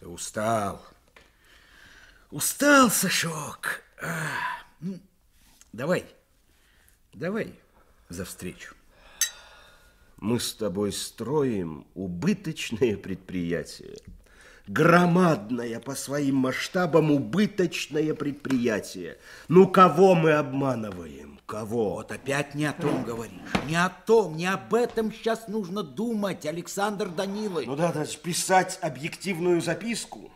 Ты устал. Устал, Сашок. А, ну, давай, давай за встречу. Мы с тобой строим убыточное предприятие. Громадное по своим масштабам убыточное предприятие. Ну, кого мы обманываем? Кого? Вот опять не о том говоришь. Не о том, не об этом сейчас нужно думать, Александр Данилович. Ну да, значит, писать объективную записку,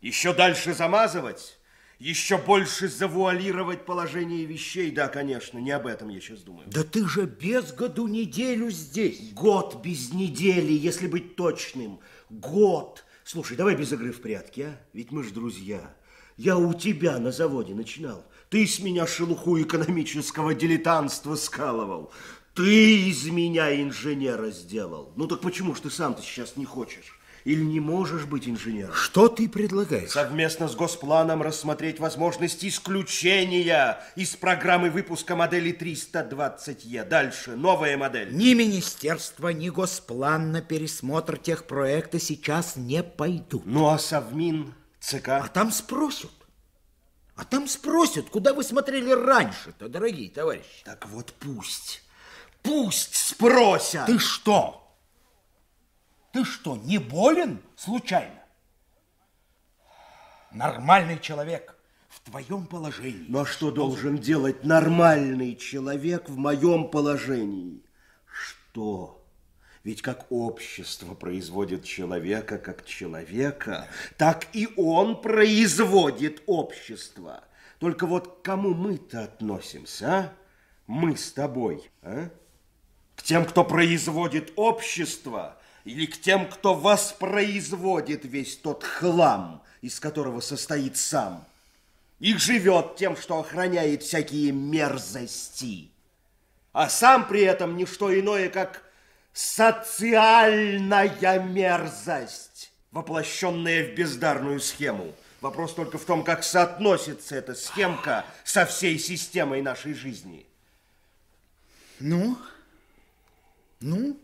еще дальше замазывать, еще больше завуалировать положение вещей. Да, конечно, не об этом я сейчас думаю. Да ты же без году неделю здесь. Год без недели, если быть точным. Год. Слушай, давай без игры в прятки, а? Ведь мы же друзья. Я у тебя на заводе начинал. Ты с меня шелуху экономического дилетантства скалывал. Ты из меня инженера сделал. Ну так почему ж ты сам-то сейчас не хочешь? Или не можешь быть инженером? Что ты предлагаешь? Совместно с Госпланом рассмотреть возможность исключения из программы выпуска модели 320Е. Дальше, новая модель. Ни министерство, ни Госплан на пересмотр техпроекта сейчас не пойдут. Ну а Совмин, ЦК? А там спросят. А там спросят, куда вы смотрели раньше-то, дорогие товарищи. Так вот пусть, пусть спросят. Ты что? Ты что, не болен случайно? Нормальный человек в твоем положении. Ну а что должен делать нормальный человек в моем положении? Что? Ведь как общество производит человека как человека, так и он производит общество. Только вот к кому мы-то относимся, а? Мы с тобой, а? К тем, кто производит общество, или к тем, кто воспроизводит весь тот хлам, из которого состоит сам, и живет тем, что охраняет всякие мерзости, а сам при этом не что иное, как социальная мерзость, воплощенная в бездарную схему. Вопрос только в том, как соотносится эта схемка со всей системой нашей жизни. Ну, ну,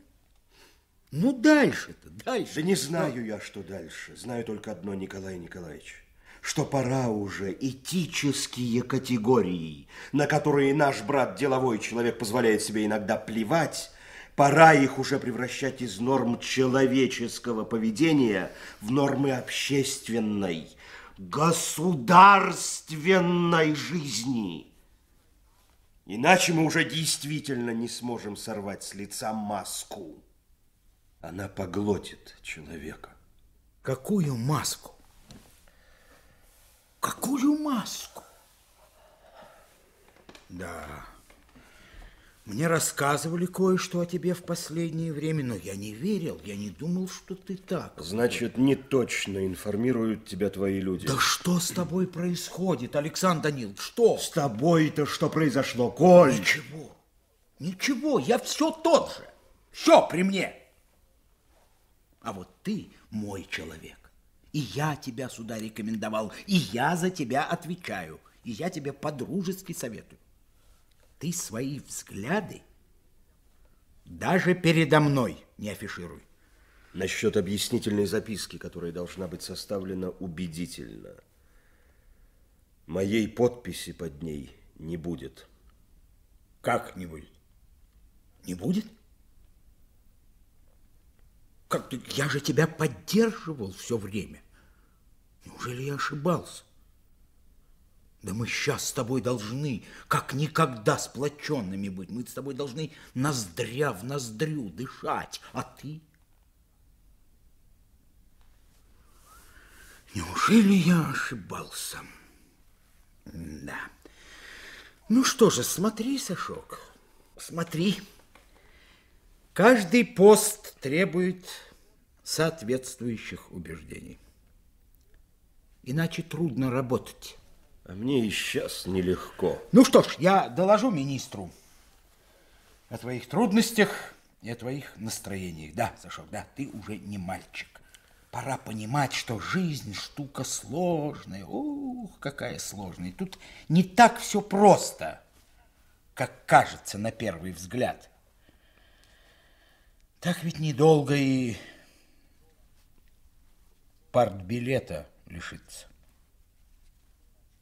ну дальше-то, дальше. Да не знаю я, что дальше. Знаю только одно, Николай Николаевич что пора уже этические категории, на которые наш брат деловой человек позволяет себе иногда плевать, Пора их уже превращать из норм человеческого поведения в нормы общественной, государственной жизни. Иначе мы уже действительно не сможем сорвать с лица маску. Она поглотит человека. Какую маску? Какую маску? Да. Мне рассказывали кое-что о тебе в последнее время, но я не верил, я не думал, что ты так. Значит, не точно информируют тебя твои люди. Да что с тобой происходит, Александр Данил, что? С тобой-то что произошло, Коль? Ничего, ничего, я все тот же, все при мне. А вот ты мой человек, и я тебя сюда рекомендовал, и я за тебя отвечаю, и я тебе по-дружески советую ты свои взгляды даже передо мной не афишируй. Насчет объяснительной записки, которая должна быть составлена убедительно. Моей подписи под ней не будет. Как не будет? Не будет? Как ты? Я же тебя поддерживал все время. Неужели я ошибался? Да мы сейчас с тобой должны, как никогда, сплоченными быть. Мы с тобой должны ноздря в ноздрю дышать. А ты? Неужели я ошибался? Да. Ну что же, смотри, Сашок, смотри. Каждый пост требует соответствующих убеждений. Иначе трудно работать. А мне и сейчас нелегко. Ну что ж, я доложу министру о твоих трудностях и о твоих настроениях. Да, Сашок, да, ты уже не мальчик. Пора понимать, что жизнь штука сложная. Ух, какая сложная. Тут не так все просто, как кажется на первый взгляд. Так ведь недолго и партбилета лишиться.